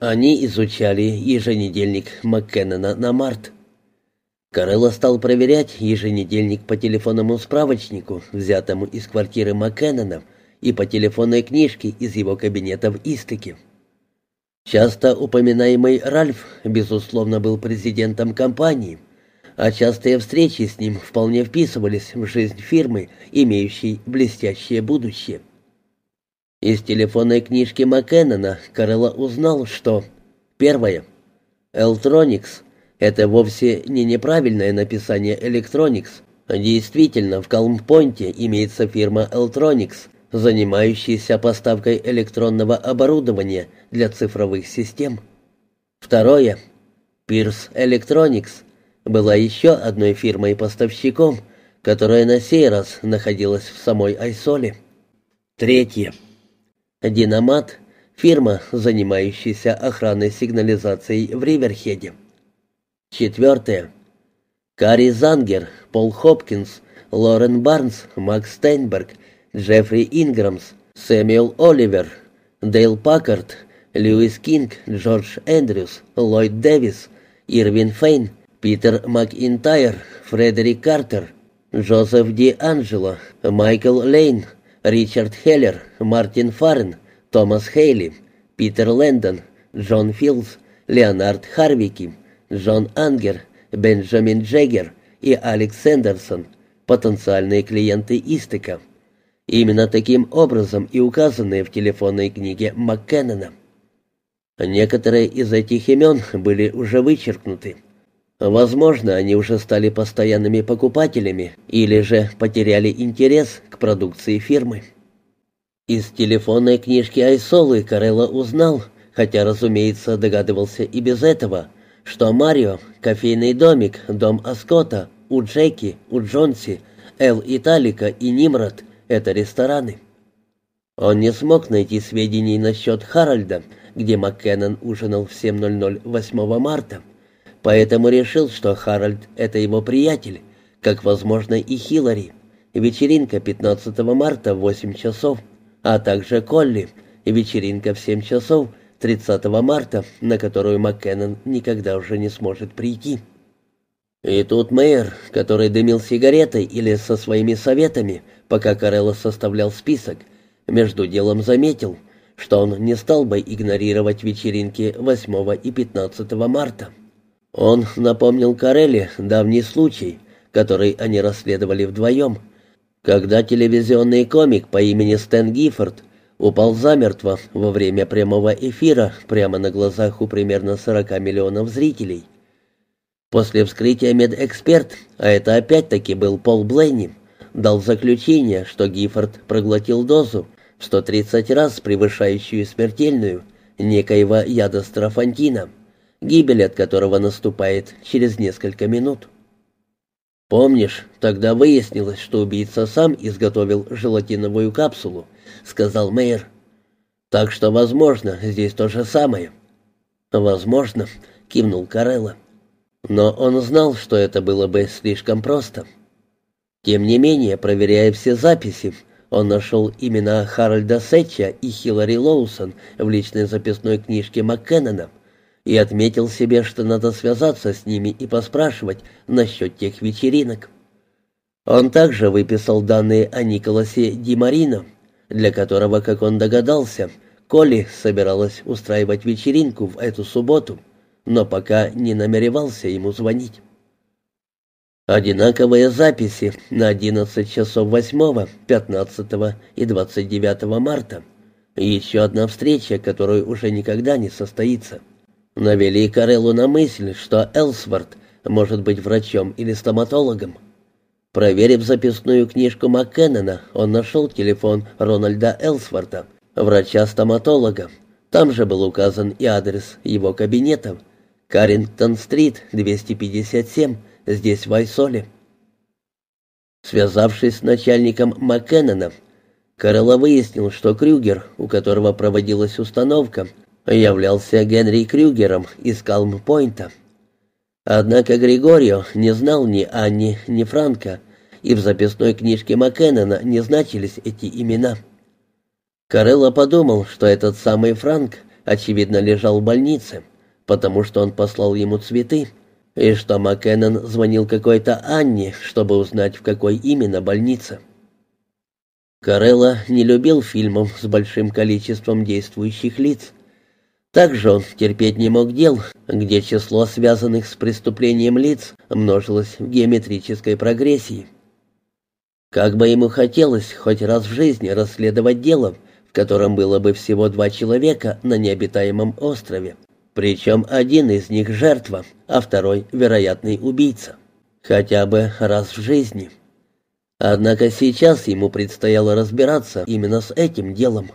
Они изучали еженедельник Маккеннона на март. Карелла стал проверять еженедельник по телефонному справочнику, взятому из квартиры Маккеннона, и по телефонной книжке из его кабинета в Истыке. Часто упоминаемый Ральф, безусловно, был президентом компании, а частые встречи с ним вполне вписывались в жизнь фирмы, имеющей блестящее будущее. Из телефонной книжки Маккеннона Карелла узнал, что первое Элтроникс — это вовсе не неправильное написание Electronics. Действительно, в Калмпойнте имеется фирма Элтроникс, занимающаяся поставкой электронного оборудования для цифровых систем. Второе. Пирс Electronics была еще одной фирмой-поставщиком, которая на сей раз находилась в самой Айсоле. Третье. «Динамат» — фирма, занимающаяся охранной сигнализацией в Риверхеде. Четвертое. Кари Зангер, Пол Хопкинс, Лорен Барнс, Макс Стейнберг, Джеффри Инграмс, Сэмюэл Оливер, Дейл Паккарт, Льюис Кинг, Джордж Эндрюс, Ллойд Дэвис, Ирвин Фейн, Питер МакИнтайр, Фредерик Картер, Джозеф Ди Анджело, Майкл Лейн — Ричард Хеллер, Мартин Фарен, Томас Хейли, Питер Лэндон, Джон Филдс, Леонард Харвики, Джон Ангер, Бенджамин Джеггер и Алекс Сэндерсон – потенциальные клиенты Истека. Именно таким образом и указанные в телефонной книге Маккеннона. Некоторые из этих имен были уже вычеркнуты. Возможно, они уже стали постоянными покупателями или же потеряли интерес к продукции фирмы. Из телефонной книжки Айсолы Карелла узнал, хотя, разумеется, догадывался и без этого, что Марио, кофейный домик, дом Аскота, у Джеки, у Джонси, Эл Италика и Нимрод — это рестораны. Он не смог найти сведений насчет Харальда, где Маккеннон ужинал в 7.00 8 марта, Поэтому решил, что Харальд — это его приятель, как, возможно, и Хиллари. Вечеринка 15 марта в 8 часов, а также Колли, вечеринка в 7 часов 30 марта, на которую Маккеннон никогда уже не сможет прийти. И тут мэр, который дымил сигаретой или со своими советами, пока Карелло составлял список, между делом заметил, что он не стал бы игнорировать вечеринки 8 и 15 марта. Он напомнил Карелли давний случай, который они расследовали вдвоем, когда телевизионный комик по имени Стэн Гиффорд упал замертво во время прямого эфира прямо на глазах у примерно 40 миллионов зрителей. После вскрытия медэксперт, а это опять-таки был Пол Блейни, дал заключение, что Гиффорд проглотил дозу в 130 раз превышающую смертельную некоего яда страфантина гибель от которого наступает через несколько минут. «Помнишь, тогда выяснилось, что убийца сам изготовил желатиновую капсулу», — сказал мэр. «Так что, возможно, здесь то же самое». «Возможно», — кивнул Карелла. Но он знал, что это было бы слишком просто. Тем не менее, проверяя все записи, он нашел имена Харальда Сетча и Хиллари Лоусон в личной записной книжке Маккеннона, и отметил себе, что надо связаться с ними и поспрашивать насчет тех вечеринок. Он также выписал данные о Николасе Димарино, для которого, как он догадался, Коли собиралась устраивать вечеринку в эту субботу, но пока не намеревался ему звонить. Одинаковые записи на 11 часов 8, 15 и 29 марта. Еще одна встреча, которая уже никогда не состоится навели Кареллу на мысль, что Элсворт может быть врачом или стоматологом. Проверив записную книжку Маккеннона, он нашел телефон Рональда Элсворта, врача-стоматолога. Там же был указан и адрес его кабинета. Каррингтон-стрит, 257, здесь, в Айсоле. Связавшись с начальником Маккеннона, Карелла выяснил, что Крюгер, у которого проводилась установка, являлся Генри Крюгером из Калм-Пойнта. Однако Григорио не знал ни Анни, ни Франка, и в записной книжке Маккеннона не значились эти имена. Карелло подумал, что этот самый Франк очевидно, лежал в больнице, потому что он послал ему цветы, и что Маккеннон звонил какой-то Анне, чтобы узнать, в какой именно больнице. Карелла не любил фильмов с большим количеством действующих лиц. Также он терпеть не мог дел, где число связанных с преступлением лиц множилось в геометрической прогрессии. Как бы ему хотелось хоть раз в жизни расследовать дело, в котором было бы всего два человека на необитаемом острове. Причем один из них жертва, а второй вероятный убийца. Хотя бы раз в жизни. Однако сейчас ему предстояло разбираться именно с этим делом.